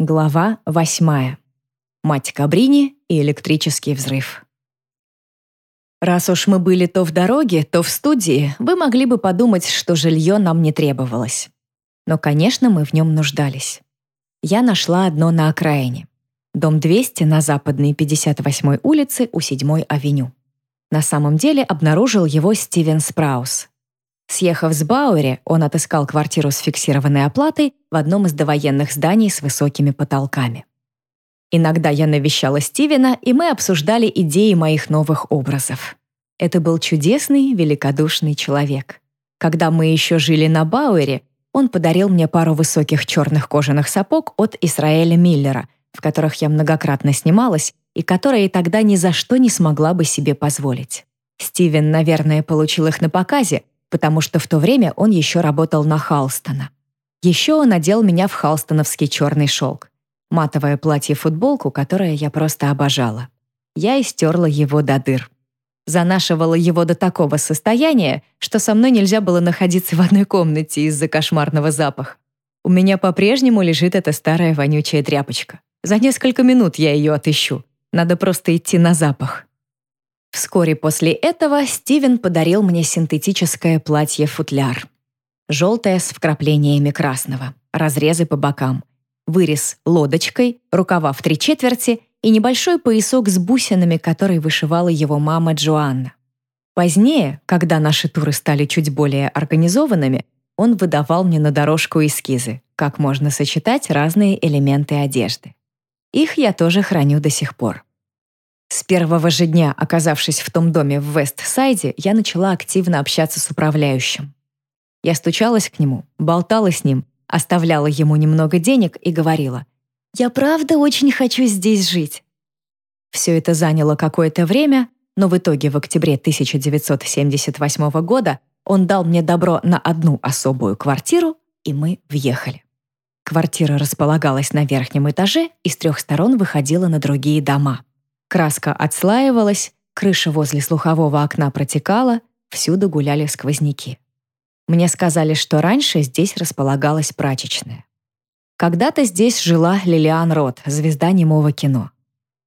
Глава восьмая. Мать Кабрини и электрический взрыв. Раз уж мы были то в дороге, то в студии, вы могли бы подумать, что жилье нам не требовалось. Но, конечно, мы в нем нуждались. Я нашла одно на окраине. Дом 200 на западной 58-й улице у 7-й авеню. На самом деле обнаружил его Стивен Спраус, Съехав с Бауэри, он отыскал квартиру с фиксированной оплатой в одном из довоенных зданий с высокими потолками. Иногда я навещала Стивена, и мы обсуждали идеи моих новых образов. Это был чудесный, великодушный человек. Когда мы еще жили на Бауэре, он подарил мне пару высоких черных кожаных сапог от Исраэля Миллера, в которых я многократно снималась и которые тогда ни за что не смогла бы себе позволить. Стивен, наверное, получил их на показе, потому что в то время он еще работал на Халстона. Еще он одел меня в халстоновский черный шелк. Матовое платье-футболку, которое я просто обожала. Я истерла его до дыр. Занашивала его до такого состояния, что со мной нельзя было находиться в одной комнате из-за кошмарного запаха. У меня по-прежнему лежит эта старая вонючая тряпочка. За несколько минут я ее отыщу. Надо просто идти на запах. Вскоре после этого Стивен подарил мне синтетическое платье-футляр. Желтое с вкраплениями красного, разрезы по бокам, вырез лодочкой, рукава в три четверти и небольшой поясок с бусинами, который вышивала его мама Джоанна. Позднее, когда наши туры стали чуть более организованными, он выдавал мне на дорожку эскизы, как можно сочетать разные элементы одежды. Их я тоже храню до сих пор. С первого же дня, оказавшись в том доме в Вест-Сайде, я начала активно общаться с управляющим. Я стучалась к нему, болтала с ним, оставляла ему немного денег и говорила, «Я правда очень хочу здесь жить». Все это заняло какое-то время, но в итоге в октябре 1978 года он дал мне добро на одну особую квартиру, и мы въехали. Квартира располагалась на верхнем этаже и с трех сторон выходила на другие дома. Краска отслаивалась, крыша возле слухового окна протекала, всюду гуляли сквозняки. Мне сказали, что раньше здесь располагалась прачечная. Когда-то здесь жила Лилиан Рот, звезда немого кино.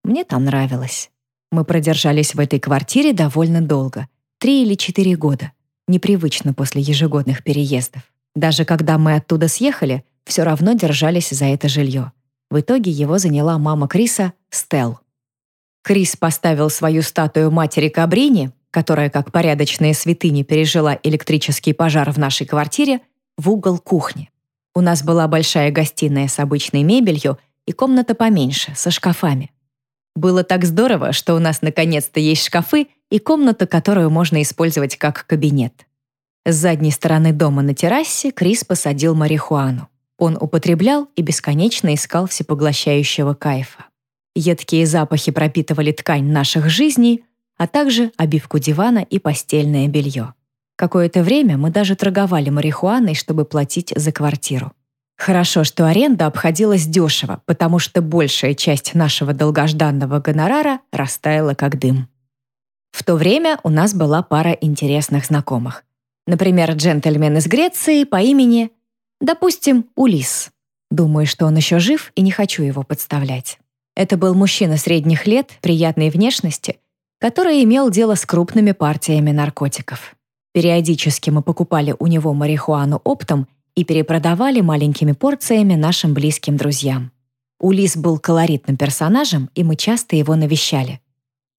Мне там нравилось. Мы продержались в этой квартире довольно долго, три или четыре года. Непривычно после ежегодных переездов. Даже когда мы оттуда съехали, все равно держались за это жилье. В итоге его заняла мама Криса, Стелл. Крис поставил свою статую матери Кабрини, которая как порядочная святыня пережила электрический пожар в нашей квартире, в угол кухни. У нас была большая гостиная с обычной мебелью и комната поменьше, со шкафами. Было так здорово, что у нас наконец-то есть шкафы и комната, которую можно использовать как кабинет. С задней стороны дома на террасе Крис посадил марихуану. Он употреблял и бесконечно искал всепоглощающего кайфа. Едкие запахи пропитывали ткань наших жизней, а также обивку дивана и постельное белье. Какое-то время мы даже торговали марихуаной, чтобы платить за квартиру. Хорошо, что аренда обходилась дешево, потому что большая часть нашего долгожданного гонорара растаяла как дым. В то время у нас была пара интересных знакомых. Например, джентльмен из Греции по имени, допустим, Улис. Думаю, что он еще жив и не хочу его подставлять. Это был мужчина средних лет, приятной внешности, который имел дело с крупными партиями наркотиков. Периодически мы покупали у него марихуану оптом и перепродавали маленькими порциями нашим близким друзьям. Улис был колоритным персонажем, и мы часто его навещали.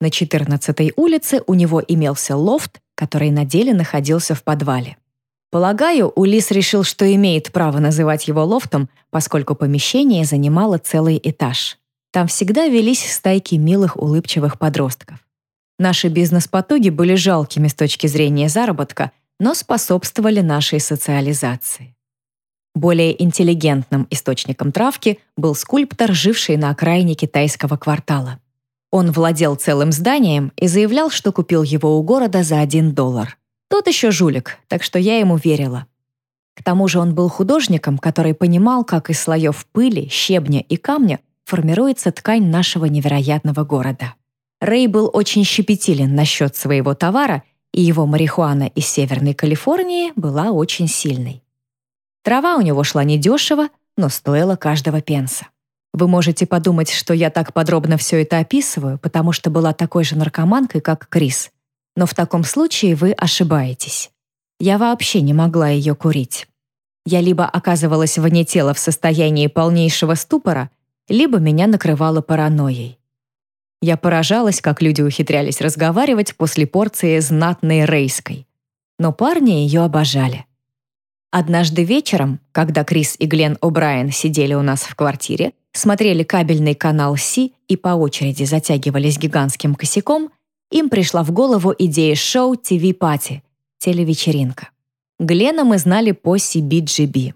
На 14-й улице у него имелся лофт, который на деле находился в подвале. Полагаю, Улис решил, что имеет право называть его лофтом, поскольку помещение занимало целый этаж. Там всегда велись стайки милых улыбчивых подростков. Наши бизнес-потуги были жалкими с точки зрения заработка, но способствовали нашей социализации. Более интеллигентным источником травки был скульптор, живший на окраине китайского квартала. Он владел целым зданием и заявлял, что купил его у города за один доллар. Тот еще жулик, так что я ему верила. К тому же он был художником, который понимал, как из слоев пыли, щебня и камня формируется ткань нашего невероятного города. Рэй был очень щепетилен насчет своего товара, и его марихуана из Северной Калифорнии была очень сильной. Трава у него шла недешево, но стоила каждого пенса. Вы можете подумать, что я так подробно все это описываю, потому что была такой же наркоманкой, как Крис. Но в таком случае вы ошибаетесь. Я вообще не могла ее курить. Я либо оказывалась вне тела в состоянии полнейшего ступора, либо меня накрывало паранойей. Я поражалась, как люди ухитрялись разговаривать после порции знатной рейской. Но парни ее обожали. Однажды вечером, когда Крис и Глен О'Брайен сидели у нас в квартире, смотрели кабельный канал Си и по очереди затягивались гигантским косяком, им пришла в голову идея шоу «ТВ-пати» — телевечеринка. Глена мы знали по CBGB.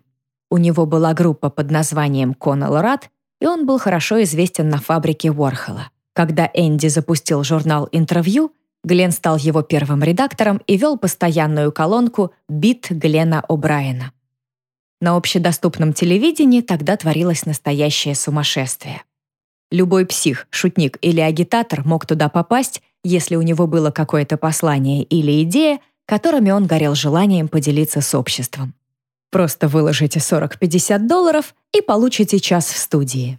У него была группа под названием «Коннелл Рад», и он был хорошо известен на фабрике Уорхола. Когда Энди запустил журнал «Интервью», Глен стал его первым редактором и вел постоянную колонку «Бит Глена О'Брайена». На общедоступном телевидении тогда творилось настоящее сумасшествие. Любой псих, шутник или агитатор мог туда попасть, если у него было какое-то послание или идея, которыми он горел желанием поделиться с обществом. Просто выложите 40-50 долларов и получите час в студии.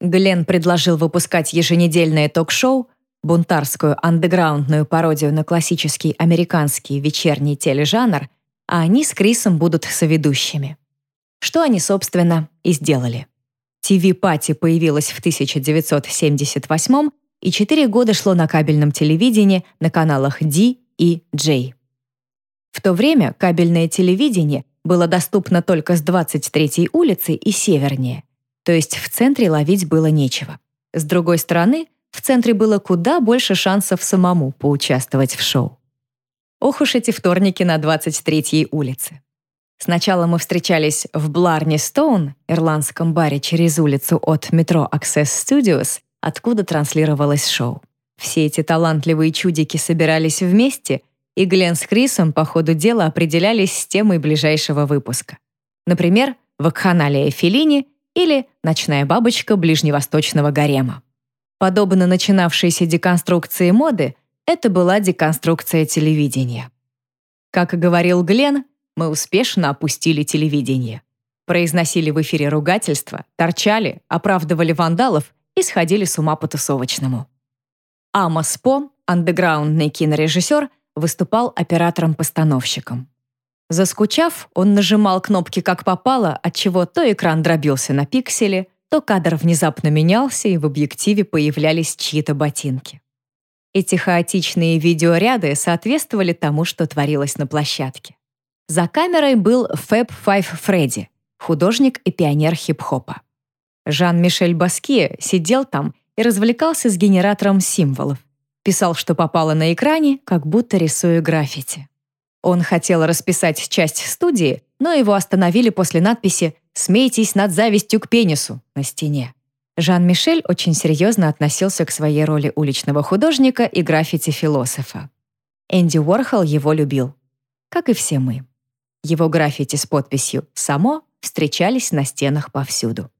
Глен предложил выпускать еженедельное ток-шоу, бунтарскую андеграундную пародию на классический американский вечерний тележанр, а они с Крисом будут соведущими. Что они, собственно, и сделали. ТВ-пати появилась в 1978 и четыре года шло на кабельном телевидении на каналах D и J. В то время кабельное телевидение было доступно только с 23-й улицы и севернее, то есть в центре ловить было нечего. С другой стороны, в центре было куда больше шансов самому поучаствовать в шоу. Ох уж эти вторники на 23-й улице. Сначала мы встречались в Бларни Стоун, ирландском баре через улицу от метро Access Studios, откуда транслировалось шоу. Все эти талантливые чудики собирались вместе, и Глен с Крисом по ходу дела определялись с темой ближайшего выпуска. Например, «Вакханалия Феллини» или «Ночная бабочка ближневосточного гарема». Подобно начинавшейся деконструкции моды, это была деконструкция телевидения. Как говорил Глен, мы успешно опустили телевидение. Произносили в эфире ругательства, торчали, оправдывали вандалов и сходили с ума по-тусовочному. Амос По, андеграундный кинорежиссер, выступал оператором-постановщиком. Заскучав, он нажимал кнопки как попало, отчего то экран дробился на пиксели, то кадр внезапно менялся, и в объективе появлялись чьи-то ботинки. Эти хаотичные видеоряды соответствовали тому, что творилось на площадке. За камерой был Fab Five Фредди, художник и пионер хип-хопа. Жан-Мишель Баские сидел там и развлекался с генератором символов, Писал, что попало на экране, как будто рисуя граффити. Он хотел расписать часть студии, но его остановили после надписи «Смейтесь над завистью к пенису» на стене. Жан-Мишель очень серьезно относился к своей роли уличного художника и граффити-философа. Энди Уорхол его любил, как и все мы. Его граффити с подписью «Само» встречались на стенах повсюду.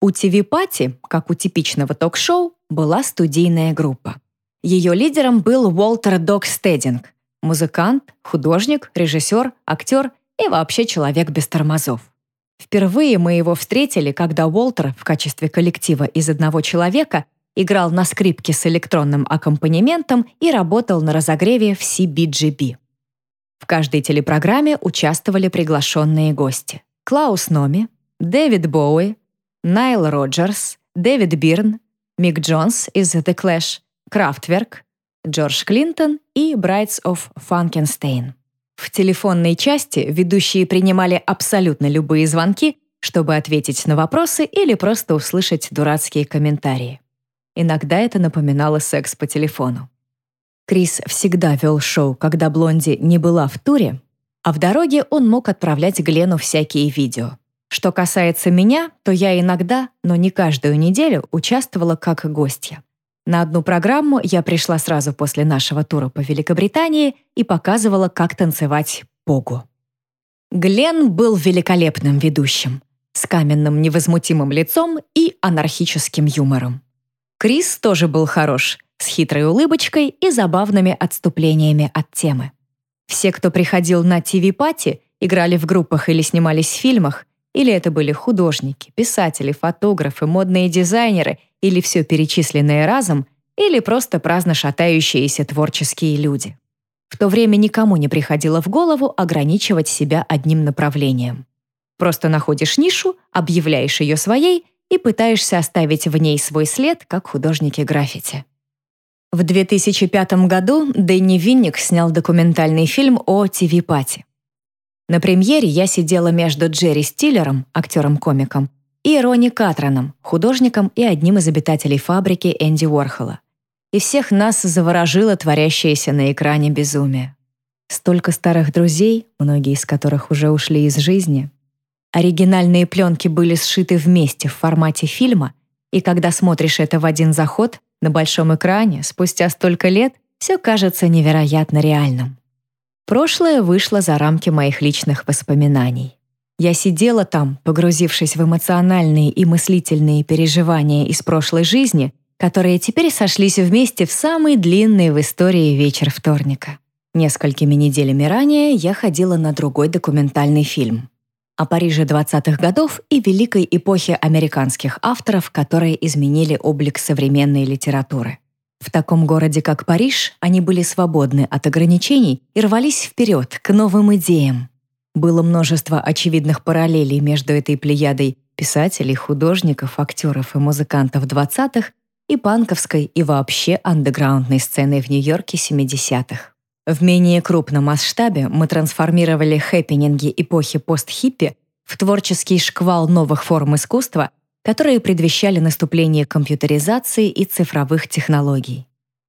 У TV Party, как у типичного ток-шоу, была студийная группа. Ее лидером был Уолтер Док Стединг, музыкант, художник, режиссер, актер и вообще человек без тормозов. Впервые мы его встретили, когда Уолтер в качестве коллектива из одного человека играл на скрипке с электронным аккомпанементом и работал на разогреве в CBGB. В каждой телепрограмме участвовали приглашенные гости. Клаус Номи, Дэвид Боуи, Найл Роджерс, Дэвид Бирн, Мик Джонс из The Clash, Крафтверк, Джордж Клинтон и Brides of Frankenstein. В телефонной части ведущие принимали абсолютно любые звонки, чтобы ответить на вопросы или просто услышать дурацкие комментарии. Иногда это напоминало секс по телефону. Крис всегда вел шоу, когда Блонди не была в туре, а в дороге он мог отправлять Глену всякие видео. Что касается меня, то я иногда, но не каждую неделю, участвовала как гостья. На одну программу я пришла сразу после нашего тура по Великобритании и показывала, как танцевать погу. Глен был великолепным ведущим, с каменным невозмутимым лицом и анархическим юмором. Крис тоже был хорош, с хитрой улыбочкой и забавными отступлениями от темы. Все, кто приходил на ТВ-пати, играли в группах или снимались в фильмах, Или это были художники, писатели, фотографы, модные дизайнеры, или все перечисленное разом, или просто праздно шатающиеся творческие люди. В то время никому не приходило в голову ограничивать себя одним направлением. Просто находишь нишу, объявляешь ее своей и пытаешься оставить в ней свой след, как художники граффити. В 2005 году Дэнни Винник снял документальный фильм о ТВ-пати. На премьере я сидела между Джерри Стиллером, актером-комиком, и Ронни Катроном, художником и одним из обитателей фабрики Энди Уорхола и всех нас заворожило творящееся на экране безумие. Столько старых друзей, многие из которых уже ушли из жизни. Оригинальные пленки были сшиты вместе в формате фильма, и когда смотришь это в один заход, на большом экране, спустя столько лет, все кажется невероятно реальным. Прошлое вышло за рамки моих личных воспоминаний. Я сидела там, погрузившись в эмоциональные и мыслительные переживания из прошлой жизни которые теперь сошлись вместе в самый длинный в истории вечер вторника. Несколькими неделями ранее я ходила на другой документальный фильм о Париже 20-х годов и великой эпохе американских авторов, которые изменили облик современной литературы. В таком городе, как Париж, они были свободны от ограничений и рвались вперед, к новым идеям. Было множество очевидных параллелей между этой плеядой писателей, художников, актеров и музыкантов 20-х и панковской, и вообще андеграундной сцены в Нью-Йорке 70-х. В менее крупном масштабе мы трансформировали хэппининги эпохи пост-хиппи в творческий шквал новых форм искусства, которые предвещали наступление компьютеризации и цифровых технологий.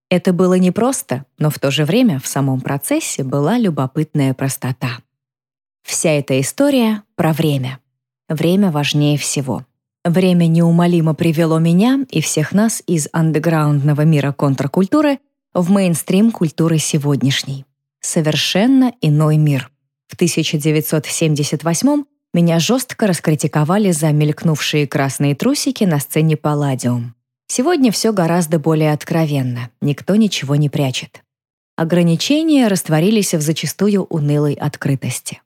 Это было непросто, но в то же время в самом процессе была любопытная простота. Вся эта история про время. Время важнее всего. Время неумолимо привело меня и всех нас из андеграундного мира контркультуры в мейнстрим культуры сегодняшней. Совершенно иной мир. В 1978 меня жестко раскритиковали за мелькнувшие красные трусики на сцене «Палладиум». Сегодня все гораздо более откровенно, никто ничего не прячет. Ограничения растворились в зачастую унылой открытости.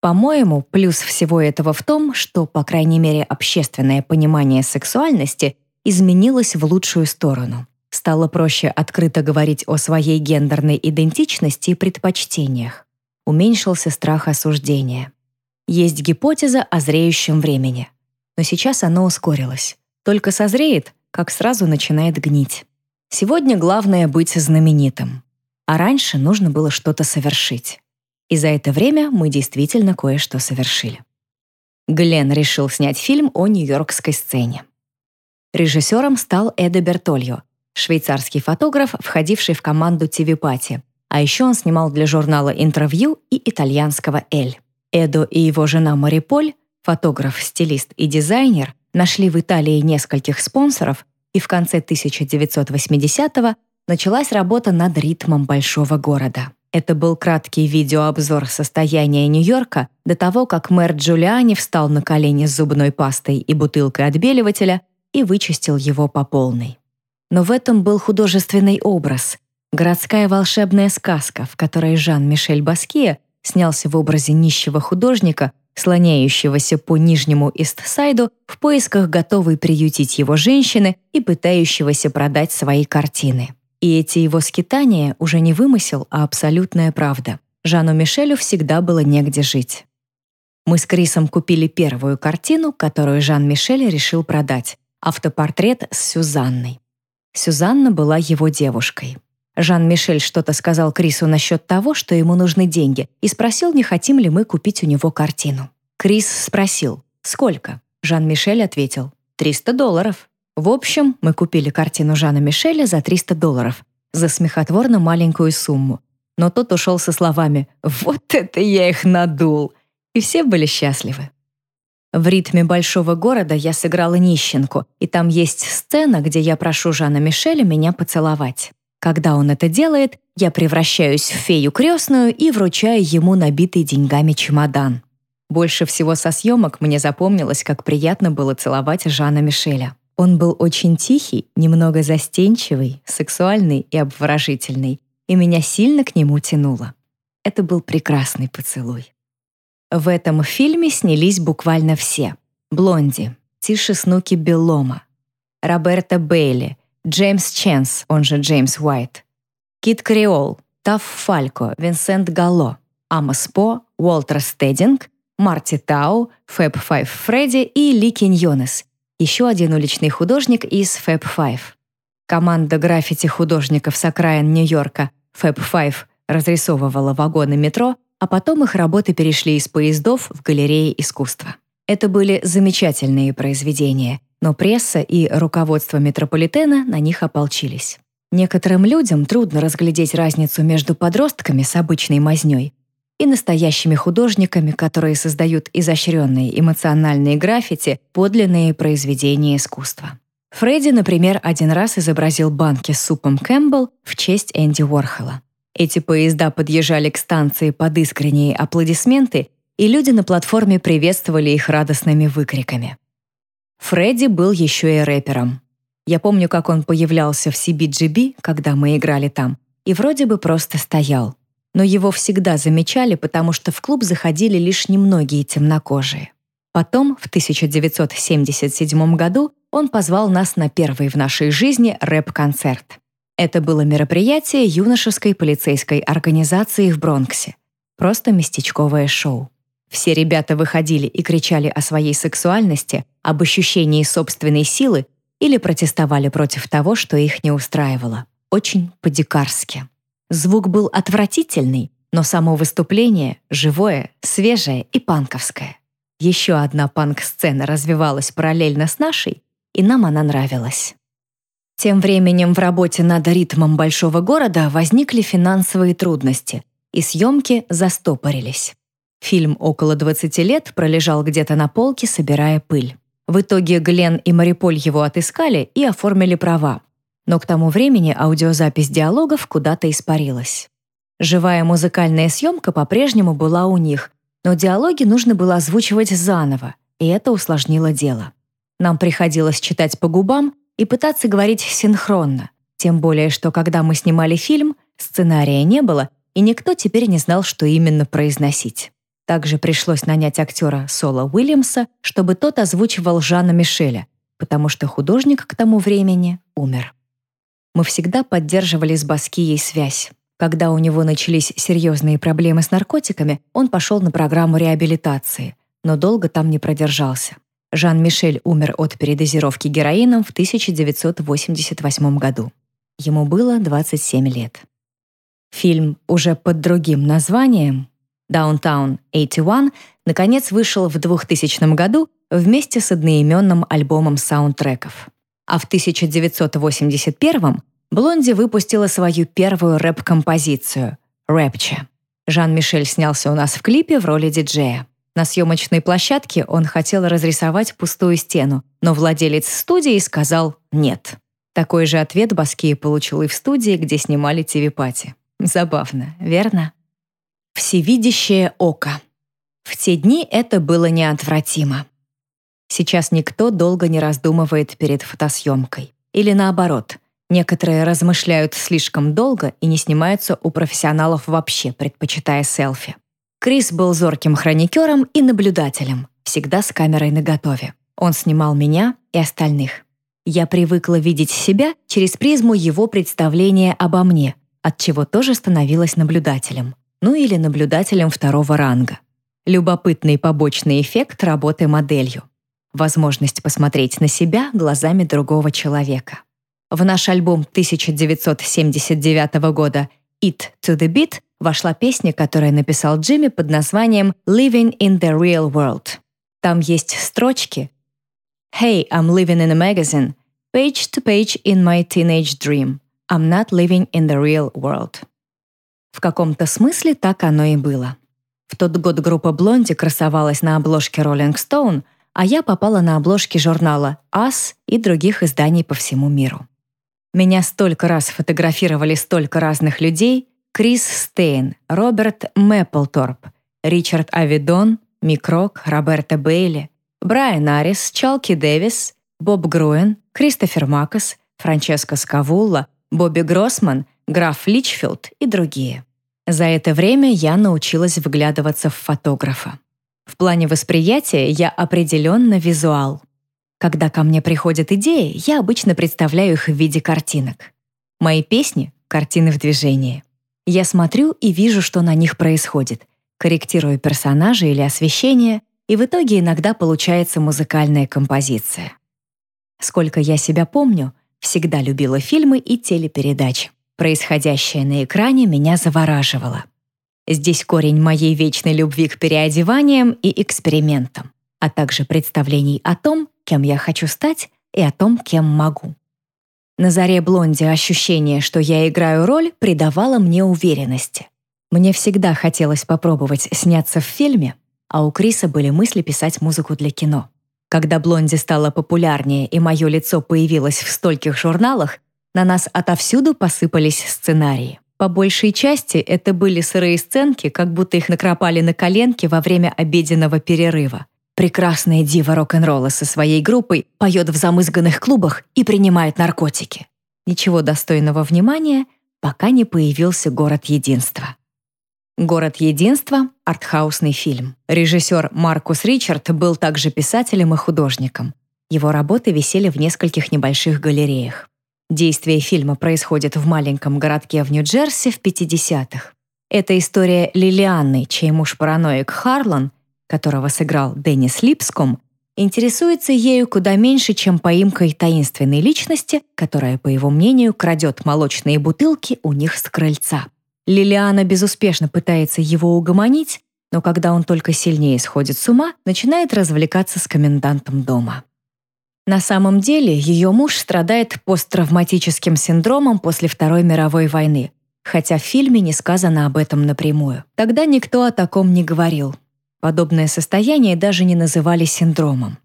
По-моему, плюс всего этого в том, что, по крайней мере, общественное понимание сексуальности изменилось в лучшую сторону. Стало проще открыто говорить о своей гендерной идентичности и предпочтениях. Уменьшился страх осуждения. Есть гипотеза о зреющем времени. Но сейчас оно ускорилось. Только созреет, как сразу начинает гнить. Сегодня главное быть знаменитым. А раньше нужно было что-то совершить. И за это время мы действительно кое-что совершили. Глен решил снять фильм о нью-йоркской сцене. Режиссером стал Эдо Бертольо, швейцарский фотограф, входивший в команду ТВ-пати. А еще он снимал для журнала «Интервью» и итальянского «Эль». Эдо и его жена Мариполь, фотограф, стилист и дизайнер, нашли в Италии нескольких спонсоров, и в конце 1980-го началась работа над ритмом большого города. Это был краткий видеообзор состояния Нью-Йорка до того, как мэр Джулиани встал на колени с зубной пастой и бутылкой отбеливателя и вычистил его по полной. Но в этом был художественный образ, городская волшебная сказка, в которой Жан-Мишель Баския снялся в образе нищего художника, слоняющегося по Нижнему Истсайду в поисках готовой приютить его женщины и пытающегося продать свои картины. И эти его скитания уже не вымысел, а абсолютная правда. Жану Мишелю всегда было негде жить. Мы с Крисом купили первую картину, которую Жан-Мишель решил продать — автопортрет с Сюзанной. Сюзанна была его девушкой. Жан-Мишель что-то сказал Крису насчет того, что ему нужны деньги, и спросил, не хотим ли мы купить у него картину. Крис спросил, сколько? Жан-Мишель ответил, 300 долларов. В общем, мы купили картину Жана Мишеля за 300 долларов, за смехотворно маленькую сумму. Но тот ушел со словами «Вот это я их надул!» И все были счастливы. В ритме большого города я сыграла нищенку, и там есть сцена, где я прошу Жана Мишеля меня поцеловать. Когда он это делает, я превращаюсь в фею крестную и вручаю ему набитый деньгами чемодан. Больше всего со съемок мне запомнилось, как приятно было целовать Жана Мишеля. Он был очень тихий, немного застенчивый, сексуальный и обворожительный, и меня сильно к нему тянуло. Это был прекрасный поцелуй. В этом фильме снялись буквально все. Блонди, Тиша Снуки Беллома, Роберта Бейли, Джеймс Ченс, он же Джеймс Уайт, Кит Криол, Тафф Фалько, Винсент Галло, Амос По, Уолтер Стединг, Марти Тау, Фэб Файв Фредди и Ли Киньонес, еще один уличный художник из Фэб Файв. Команда граффити-художников с окраин Нью-Йорка Фэб Файв разрисовывала вагоны метро, а потом их работы перешли из поездов в галереи искусства. Это были замечательные произведения, но пресса и руководство метрополитена на них ополчились. Некоторым людям трудно разглядеть разницу между подростками с обычной мазнёй и настоящими художниками, которые создают изощренные эмоциональные граффити, подлинные произведения искусства. Фредди, например, один раз изобразил банки с супом Кэмпбелл в честь Энди Уорхола. Эти поезда подъезжали к станции под искренние аплодисменты, и люди на платформе приветствовали их радостными выкриками. Фредди был еще и рэпером. Я помню, как он появлялся в CBGB, когда мы играли там, и вроде бы просто стоял. Но его всегда замечали, потому что в клуб заходили лишь немногие темнокожие. Потом, в 1977 году, он позвал нас на первый в нашей жизни рэп-концерт. Это было мероприятие юношеской полицейской организации в Бронксе. Просто местечковое шоу. Все ребята выходили и кричали о своей сексуальности, об ощущении собственной силы или протестовали против того, что их не устраивало. Очень по-дикарски. Звук был отвратительный, но само выступление — живое, свежее и панковское. Еще одна панк-сцена развивалась параллельно с нашей, и нам она нравилась. Тем временем в работе над ритмом большого города возникли финансовые трудности, и съемки застопорились. Фильм около 20 лет пролежал где-то на полке, собирая пыль. В итоге Глен и Мариполь его отыскали и оформили права. Но к тому времени аудиозапись диалогов куда-то испарилась. Живая музыкальная съемка по-прежнему была у них, но диалоги нужно было озвучивать заново, и это усложнило дело. Нам приходилось читать по губам и пытаться говорить синхронно, тем более что когда мы снимали фильм, сценария не было, и никто теперь не знал, что именно произносить. Также пришлось нанять актера Сола Уильямса, чтобы тот озвучивал Жана Мишеля, потому что художник к тому времени умер. Мы всегда поддерживали с Баскией связь. Когда у него начались серьезные проблемы с наркотиками, он пошел на программу реабилитации, но долго там не продержался. Жан-Мишель умер от передозировки героином в 1988 году. Ему было 27 лет. Фильм уже под другим названием Downtown 81 наконец вышел в 2000 году вместе с одноименным альбомом саундтреков. А в 1981 Блонди выпустила свою первую рэп-композицию «Рэпче». Жан-Мишель снялся у нас в клипе в роли диджея. На съемочной площадке он хотел разрисовать пустую стену, но владелец студии сказал «нет». Такой же ответ Баския получил и в студии, где снимали ТВ-пати. Забавно, верно? Всевидящее око. В те дни это было неотвратимо. Сейчас никто долго не раздумывает перед фотосъемкой. Или наоборот, некоторые размышляют слишком долго и не снимаются у профессионалов вообще, предпочитая селфи. Крис был зорким хроникером и наблюдателем, всегда с камерой наготове. Он снимал меня и остальных. Я привыкла видеть себя через призму его представления обо мне, от чего тоже становилась наблюдателем ну или наблюдателем второго ранга. Любопытный побочный эффект работы моделью. Возможность посмотреть на себя глазами другого человека. В наш альбом 1979 года «It to the Beat» вошла песня, которую написал Джимми под названием «Living in the Real World». Там есть строчки «Hey, I'm living in a magazine, page to page in my teenage dream. I'm not living in the real world». В каком-то смысле так оно и было. В тот год группа Blondie красовалась на обложке Rolling Stone, а я попала на обложки журнала Us и других изданий по всему миру. Меня столько раз фотографировали столько разных людей — Крис Стейн, Роберт Мэпплторп, Ричард Аведон, Мик Рок, Роберта Бейли, Брайан Арис, Чалки Дэвис, Боб Груэн, Кристофер Макос, Франческо Скавулла, Бобби Гроссман, граф Личфилд и другие. За это время я научилась вглядываться в фотографа. В плане восприятия я определенно визуал. Когда ко мне приходят идеи, я обычно представляю их в виде картинок. Мои песни — картины в движении. Я смотрю и вижу, что на них происходит, корректирую персонажа или освещение, и в итоге иногда получается музыкальная композиция. Сколько я себя помню, всегда любила фильмы и телепередачи. Происходящее на экране меня завораживало. Здесь корень моей вечной любви к переодеваниям и экспериментам, а также представлений о том, кем я хочу стать и о том, кем могу. На заре блонди ощущение, что я играю роль, придавало мне уверенности. Мне всегда хотелось попробовать сняться в фильме, а у Криса были мысли писать музыку для кино. Когда блонди стала популярнее и мое лицо появилось в стольких журналах, на нас отовсюду посыпались сценарии. По большей части это были сырые сценки, как будто их накропали на коленки во время обеденного перерыва. Прекрасная дива рок-н-ролла со своей группой поет в замызганных клубах и принимает наркотики. Ничего достойного внимания, пока не появился «Город единства». «Город единства» — артхаусный фильм. Режиссер Маркус Ричард был также писателем и художником. Его работы висели в нескольких небольших галереях. Действие фильма происходит в маленьком городке в Нью-Джерси в 50-х. Это история Лилианны, чей муж-параноик Харлан, которого сыграл Деннис Липском, интересуется ею куда меньше, чем поимкой таинственной личности, которая, по его мнению, крадет молочные бутылки у них с крыльца. Лилиана безуспешно пытается его угомонить, но когда он только сильнее сходит с ума, начинает развлекаться с комендантом дома. На самом деле ее муж страдает посттравматическим синдромом после Второй мировой войны, хотя в фильме не сказано об этом напрямую. Тогда никто о таком не говорил. Подобное состояние даже не называли синдромом.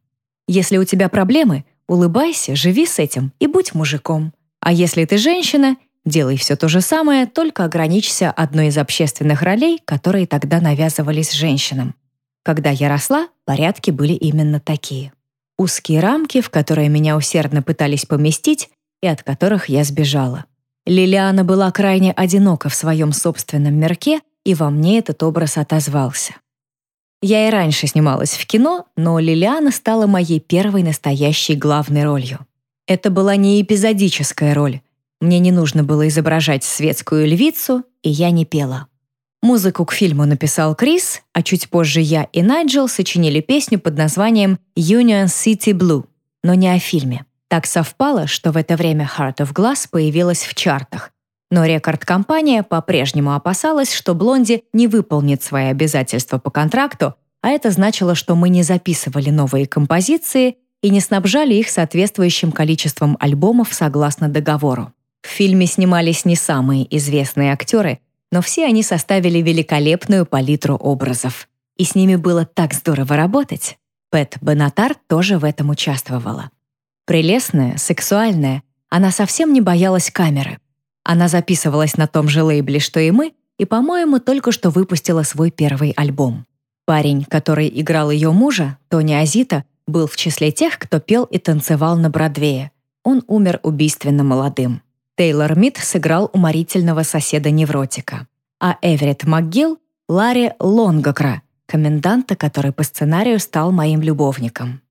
Если у тебя проблемы, улыбайся, живи с этим и будь мужиком. А если ты женщина, делай все то же самое, только ограничься одной из общественных ролей, которые тогда навязывались женщинам. Когда я росла, порядки были именно такие. Узкие рамки, в которые меня усердно пытались поместить и от которых я сбежала. Лилиана была крайне одинока в своем собственном мирке, и во мне этот образ отозвался. Я и раньше снималась в кино, но Лилиана стала моей первой настоящей главной ролью. Это была не эпизодическая роль. Мне не нужно было изображать светскую львицу, и я не пела. Музыку к фильму написал Крис, а чуть позже я и Найджел сочинили песню под названием Union City Blue, но не о фильме. Так совпало, что в это время Heart of Glass появилась в чартах. Но рекорд-компания по-прежнему опасалась, что Блонди не выполнит свои обязательства по контракту, а это значило, что мы не записывали новые композиции и не снабжали их соответствующим количеством альбомов согласно договору. В фильме снимались не самые известные актеры, но все они составили великолепную палитру образов. И с ними было так здорово работать. Пэт Бенатар тоже в этом участвовала. Прелестная, сексуальная, она совсем не боялась камеры. Она записывалась на том же лейбле, что и мы, и, по-моему, только что выпустила свой первый альбом. Парень, который играл ее мужа, Тони Азита, был в числе тех, кто пел и танцевал на Бродвее. Он умер убийственно молодым. Тейлор Мид сыграл уморительного соседа-невротика, а Эверетт МакГилл — Ларри Лонгокра, коменданта, который по сценарию стал моим любовником.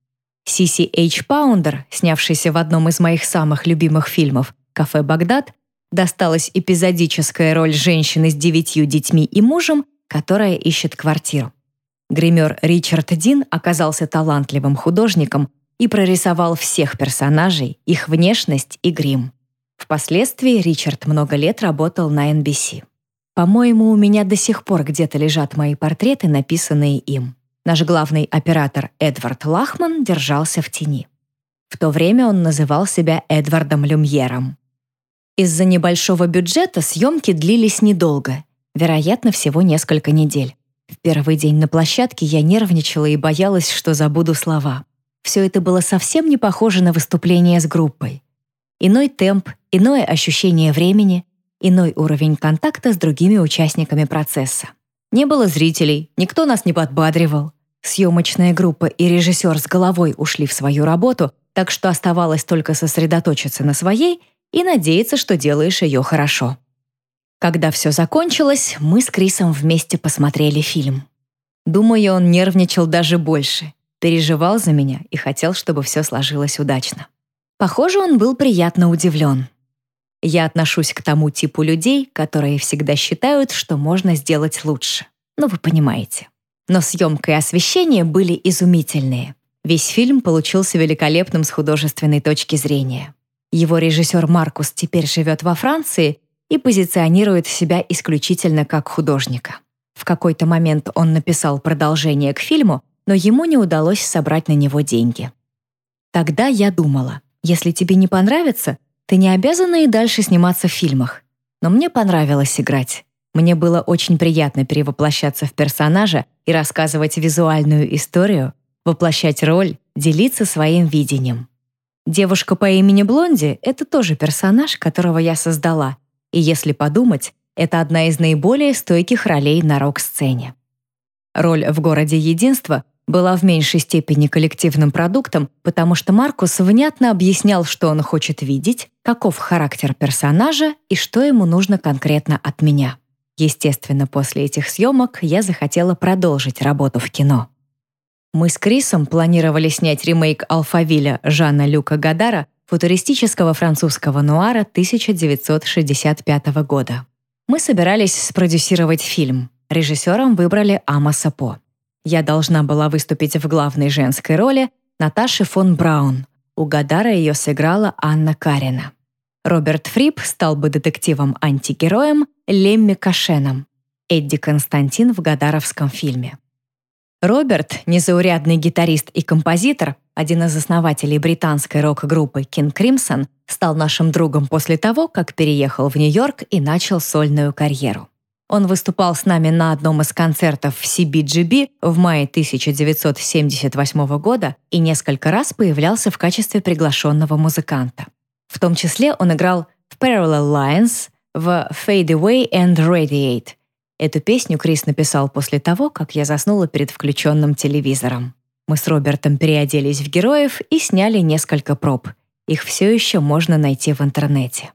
Сиси Эйч Паундер, снявшийся в одном из моих самых любимых фильмов «Кафе Багдад», досталась эпизодическая роль женщины с девятью детьми и мужем, которая ищет квартиру. Гример Ричард Дин оказался талантливым художником и прорисовал всех персонажей, их внешность и грим. Впоследствии Ричард много лет работал на NBC. По-моему, у меня до сих пор где-то лежат мои портреты, написанные им. Наш главный оператор Эдвард Лахман держался в тени. В то время он называл себя Эдвардом Люмьером. Из-за небольшого бюджета съемки длились недолго, вероятно, всего несколько недель. В первый день на площадке я нервничала и боялась, что забуду слова. Все это было совсем не похоже на выступление с группой. Иной темп, иное ощущение времени, иной уровень контакта с другими участниками процесса. Не было зрителей, никто нас не подбадривал. Съемочная группа и режиссер с головой ушли в свою работу, так что оставалось только сосредоточиться на своей и надеяться, что делаешь ее хорошо. Когда все закончилось, мы с Крисом вместе посмотрели фильм. Думаю, он нервничал даже больше, переживал за меня и хотел, чтобы все сложилось удачно. Похоже, он был приятно удивлен. Я отношусь к тому типу людей, которые всегда считают, что можно сделать лучше. Ну, вы понимаете. Но съемка и освещение были изумительные. Весь фильм получился великолепным с художественной точки зрения. Его режиссер Маркус теперь живет во Франции и позиционирует себя исключительно как художника. В какой-то момент он написал продолжение к фильму, но ему не удалось собрать на него деньги. Тогда я думала, если тебе не понравится, ты не обязана и дальше сниматься в фильмах. Но мне понравилось играть. Мне было очень приятно перевоплощаться в персонажа и рассказывать визуальную историю, воплощать роль, делиться своим видением. Девушка по имени Блонди — это тоже персонаж, которого я создала. И если подумать, это одна из наиболее стойких ролей на рок-сцене. Роль в «Городе единства» была в меньшей степени коллективным продуктом, потому что Маркус внятно объяснял, что он хочет видеть, каков характер персонажа и что ему нужно конкретно от меня. Естественно, после этих съемок я захотела продолжить работу в кино. Мы с Крисом планировали снять ремейк «Алфавиля» Жана Люка Гадара, футуристического французского нуара 1965 года. Мы собирались спродюсировать фильм. Режиссером выбрали Амоса По. Я должна была выступить в главной женской роли Наташи фон Браун. У Гадара ее сыграла Анна Карина. Роберт Фрип стал бы детективом-антигероем Лемми Кашеном. Эдди Константин в Гадаровском фильме. Роберт, незаурядный гитарист и композитор, один из основателей британской рок-группы King Crimson, стал нашим другом после того, как переехал в Нью-Йорк и начал сольную карьеру. Он выступал с нами на одном из концертов в CBGB в мае 1978 года и несколько раз появлялся в качестве приглашенного музыканта. В том числе он играл в Parallel Lines, в Fade Away and Radiate — Эту песню Крис написал после того, как я заснула перед включенным телевизором. Мы с Робертом переоделись в героев и сняли несколько проб. Их все еще можно найти в интернете.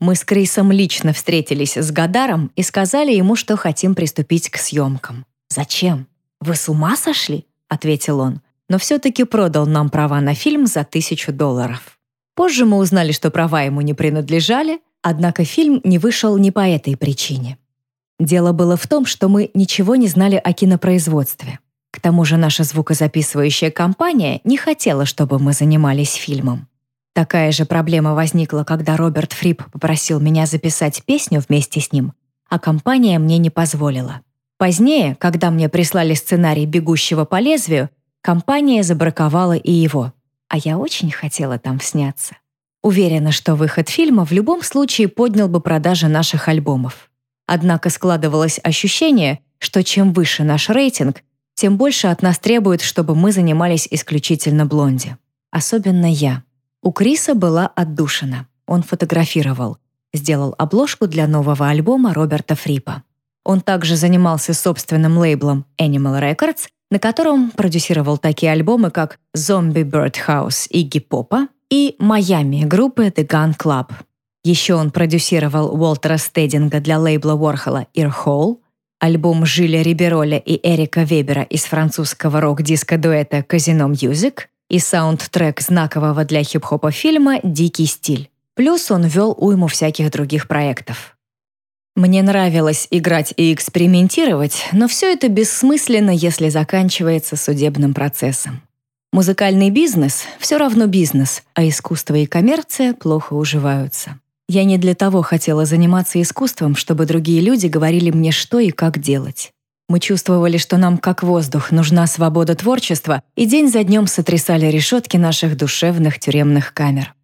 Мы с Крисом лично встретились с Гадаром и сказали ему, что хотим приступить к съемкам. «Зачем? Вы с ума сошли?» — ответил он. Но все-таки продал нам права на фильм за тысячу долларов. Позже мы узнали, что права ему не принадлежали, однако фильм не вышел не по этой причине. Дело было в том, что мы ничего не знали о кинопроизводстве. К тому же наша звукозаписывающая компания не хотела, чтобы мы занимались фильмом. Такая же проблема возникла, когда Роберт Фрип попросил меня записать песню вместе с ним, а компания мне не позволила. Позднее, когда мне прислали сценарий «Бегущего по лезвию», компания забраковала и его. А я очень хотела там сняться. Уверена, что выход фильма в любом случае поднял бы продажи наших альбомов. Однако складывалось ощущение, что чем выше наш рейтинг, тем больше от нас требуют, чтобы мы занимались исключительно блонди. Особенно я. У Криса была отдушина. Он фотографировал. Сделал обложку для нового альбома Роберта Фрипа. Он также занимался собственным лейблом Animal Records, на котором продюсировал такие альбомы, как Zombie Birdhouse Игги Попа и Miami группы The Gun Club. Еще он продюсировал Уолтера Стединга для лейбла Уорхола «Earhole», альбом Жиля Рибероля и Эрика Вебера из французского рок-диско-дуэта «Casino Music» и саундтрек знакового для хип-хопа фильма «Дикий стиль». Плюс он вел уйму всяких других проектов. Мне нравилось играть и экспериментировать, но все это бессмысленно, если заканчивается судебным процессом. Музыкальный бизнес — все равно бизнес, а искусство и коммерция плохо уживаются. Я не для того хотела заниматься искусством, чтобы другие люди говорили мне, что и как делать. Мы чувствовали, что нам, как воздух, нужна свобода творчества, и день за днем сотрясали решетки наших душевных тюремных камер.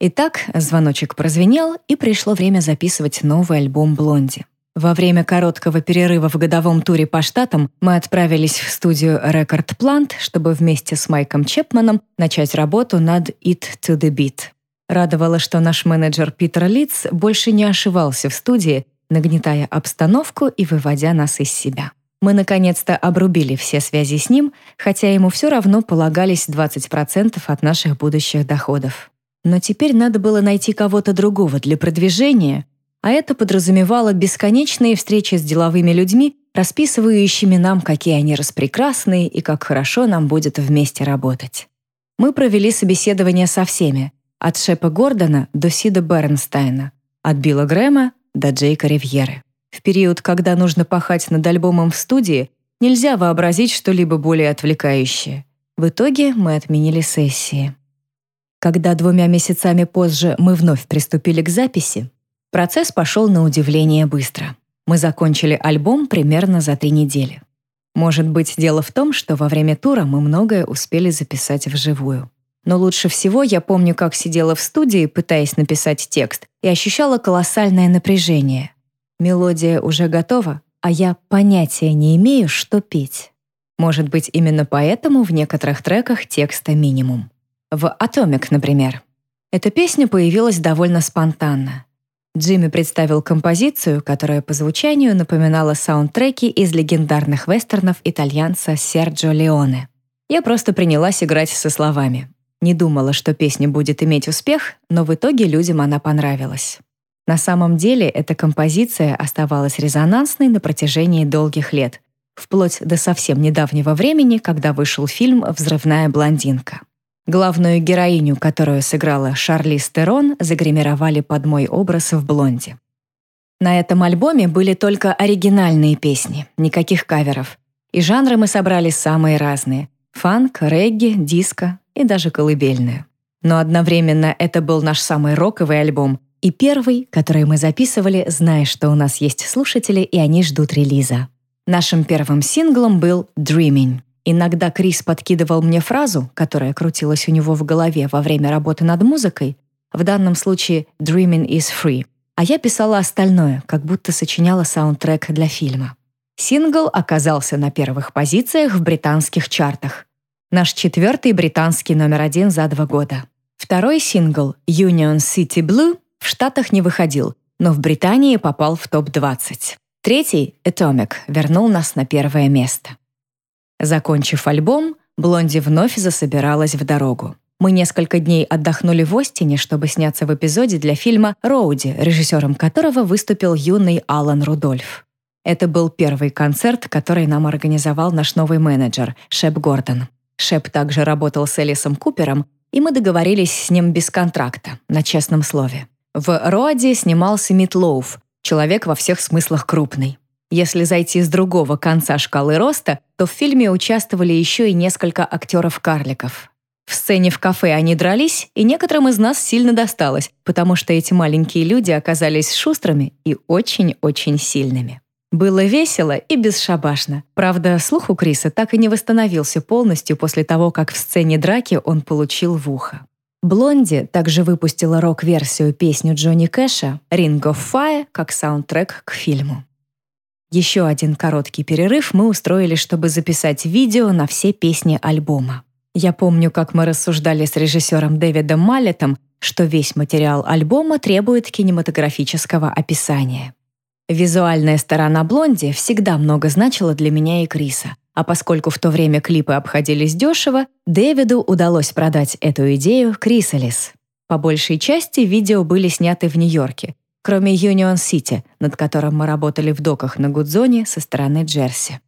Итак, звоночек прозвенел, и пришло время записывать новый альбом «Блонди». Во время короткого перерыва в годовом туре по штатам мы отправились в студию Record Plant, чтобы вместе с Майком Чепманом начать работу над «It to the Beat». Радовало, что наш менеджер Питер Литц больше не ошивался в студии, нагнетая обстановку и выводя нас из себя. Мы наконец-то обрубили все связи с ним, хотя ему все равно полагались 20% от наших будущих доходов. Но теперь надо было найти кого-то другого для продвижения, а это подразумевало бесконечные встречи с деловыми людьми, расписывающими нам, какие они распрекрасные и как хорошо нам будет вместе работать. Мы провели собеседование со всеми, от Шепа Гордона до Сида Бернстайна, от Билла Грэма до Джейка Ривьеры. В период, когда нужно пахать над альбомом в студии, нельзя вообразить что-либо более отвлекающее. В итоге мы отменили сессии. Когда двумя месяцами позже мы вновь приступили к записи, процесс пошел на удивление быстро. Мы закончили альбом примерно за три недели. Может быть, дело в том, что во время тура мы многое успели записать вживую. Но лучше всего я помню, как сидела в студии, пытаясь написать текст, и ощущала колоссальное напряжение. Мелодия уже готова, а я понятия не имею, что петь. Может быть, именно поэтому в некоторых треках текста минимум. В «Atomic», например. Эта песня появилась довольно спонтанно. Джимми представил композицию, которая по звучанию напоминала саундтреки из легендарных вестернов итальянца Серджо Леоне. Я просто принялась играть со словами. Не думала, что песня будет иметь успех, но в итоге людям она понравилась. На самом деле эта композиция оставалась резонансной на протяжении долгих лет, вплоть до совсем недавнего времени, когда вышел фильм «Взрывная блондинка». Главную героиню, которую сыграла Шарли Стерон, загримировали под мой образ в «Блонде». На этом альбоме были только оригинальные песни, никаких каверов. И жанры мы собрали самые разные — фанк, регги, диско и даже колыбельную. Но одновременно это был наш самый роковый альбом и первый, который мы записывали, зная, что у нас есть слушатели и они ждут релиза. Нашим первым синглом был «Dreaming». Иногда Крис подкидывал мне фразу, которая крутилась у него в голове во время работы над музыкой, в данном случае «Dreaming is free», а я писала остальное, как будто сочиняла саундтрек для фильма. Сингл оказался на первых позициях в британских чартах. Наш четвертый британский номер один за два года. Второй сингл «Union City Blue» в Штатах не выходил, но в Британии попал в топ-20. Третий «Atomic» вернул нас на первое место. Закончив альбом, Блонди вновь засобиралась в дорогу. Мы несколько дней отдохнули в Остине, чтобы сняться в эпизоде для фильма «Роуди», режиссером которого выступил юный Алан Рудольф. Это был первый концерт, который нам организовал наш новый менеджер, Шеп Гордон. Шеп также работал с Элисом Купером, и мы договорились с ним без контракта, на честном слове. В «Роаде» снимался Мит Лоуф, человек во всех смыслах крупный. Если зайти с другого конца шкалы роста, то в фильме участвовали еще и несколько актеров-карликов. В сцене в кафе они дрались, и некоторым из нас сильно досталось, потому что эти маленькие люди оказались шустрыми и очень-очень сильными. Было весело и бесшабашно. Правда, слух у Криса так и не восстановился полностью после того, как в сцене драки он получил в ухо. Блонди также выпустила рок-версию песню Джонни Кэша «Ring of Fire» как саундтрек к фильму. Еще один короткий перерыв мы устроили, чтобы записать видео на все песни альбома. Я помню, как мы рассуждали с режиссером Дэвидом Маллетом, что весь материал альбома требует кинематографического описания. Визуальная сторона Блонди всегда много значила для меня и Криса. А поскольку в то время клипы обходились дешево, Дэвиду удалось продать эту идею Крисалис. По большей части видео были сняты в Нью-Йорке, кроме Юнион-Сити, над которым мы работали в доках на Гудзоне со стороны Джерси.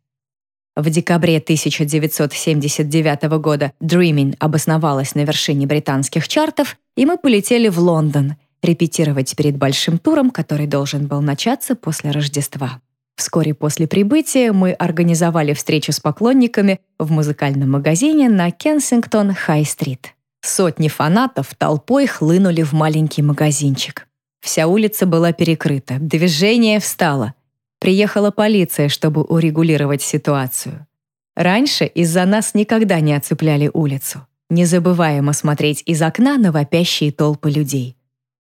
В декабре 1979 года Dreaming обосновалась на вершине британских чартов, и мы полетели в Лондон репетировать перед большим туром, который должен был начаться после Рождества. Вскоре после прибытия мы организовали встречу с поклонниками в музыкальном магазине на Кенсингтон-Хай-стрит. Сотни фанатов толпой хлынули в маленький магазинчик. Вся улица была перекрыта, движение встало. Приехала полиция, чтобы урегулировать ситуацию. Раньше из-за нас никогда не оцепляли улицу, не забываем осмотреть из окна на вопящие толпы людей.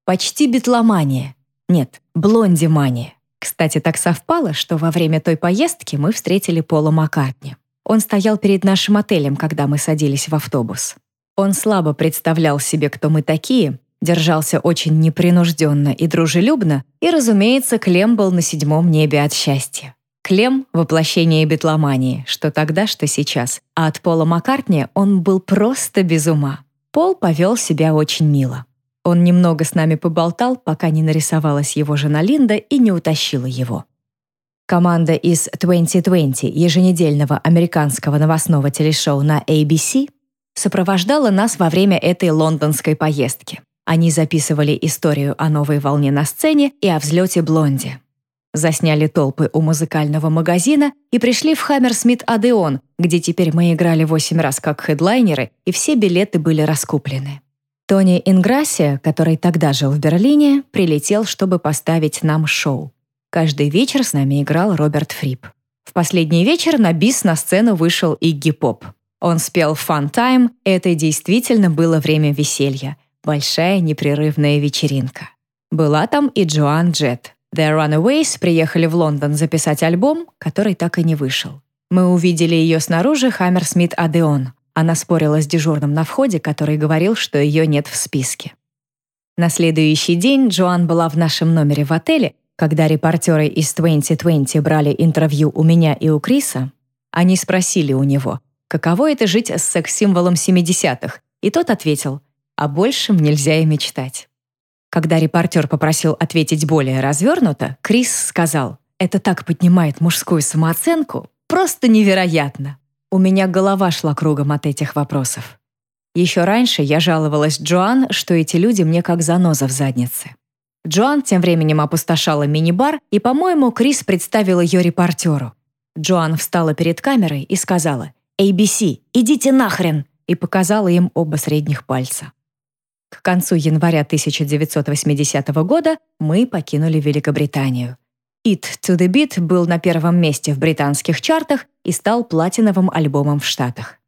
Почти битломания. Нет, блондимания. Кстати, так совпало, что во время той поездки мы встретили Пола Маккартни. Он стоял перед нашим отелем, когда мы садились в автобус. Он слабо представлял себе, кто мы такие, держался очень непринужденно и дружелюбно, и, разумеется, Клем был на седьмом небе от счастья. Клем — воплощение битломании, что тогда, что сейчас. А от Пола Маккартни он был просто без ума. Пол повел себя очень мило. Он немного с нами поболтал, пока не нарисовалась его жена Линда и не утащила его. Команда из 2020 еженедельного американского новостного телешоу на ABC сопровождала нас во время этой лондонской поездки. Они записывали историю о новой волне на сцене и о взлете Блонди. Засняли толпы у музыкального магазина и пришли в Хаммерсмит Адеон, где теперь мы играли восемь раз как хедлайнеры, и все билеты были раскуплены. Тони Инграссия, который тогда жил в Берлине, прилетел, чтобы поставить нам шоу. Каждый вечер с нами играл Роберт Фрип. В последний вечер на бис на сцену вышел Игги Поп. Он спел «Fun Time», это действительно было время веселья. Большая непрерывная вечеринка. Была там и Джоан Джет. The Runaways приехали в Лондон записать альбом, который так и не вышел. Мы увидели ее снаружи Хаммерсмит Адеон. Она спорила с дежурным на входе, который говорил, что ее нет в списке. На следующий день Джоан была в нашем номере в отеле, когда репортеры из 2020 брали интервью у меня и у Криса. Они спросили у него, каково это жить с секс-символом 70-х, и тот ответил, о большем нельзя и мечтать. Когда репортер попросил ответить более развернуто, Крис сказал, «Это так поднимает мужскую самооценку, просто невероятно». У меня голова шла кругом от этих вопросов. Еще раньше я жаловалась Джоан, что эти люди мне как заноза в заднице. Джоан тем временем опустошала мини-бар, и, по-моему, Крис представил ее репортеру. Джоан встала перед камерой и сказала «ABC, идите нахрен!» и показала им оба средних пальца. К концу января 1980 года мы покинули Великобританию. «It to the Beat» был на первом месте в британских чартах и стал платиновым альбомом в Штатах.